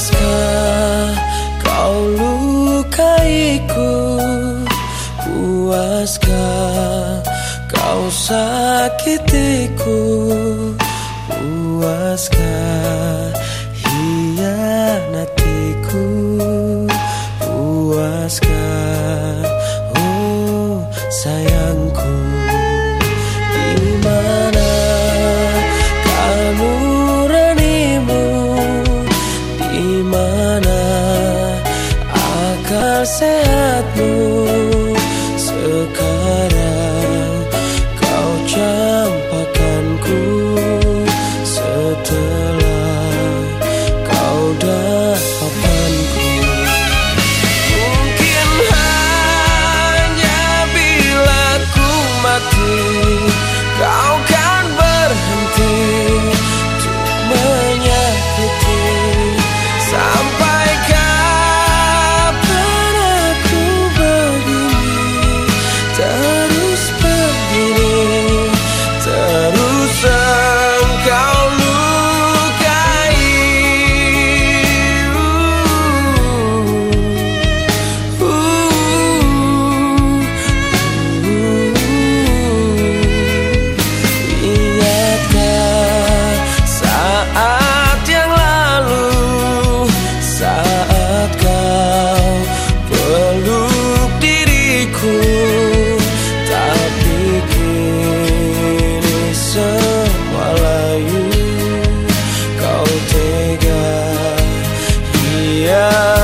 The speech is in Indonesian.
Puaskah kau lukaiku. Puaskah kau sakitiku. Puaskah hianatiku. Puaskah Yeah.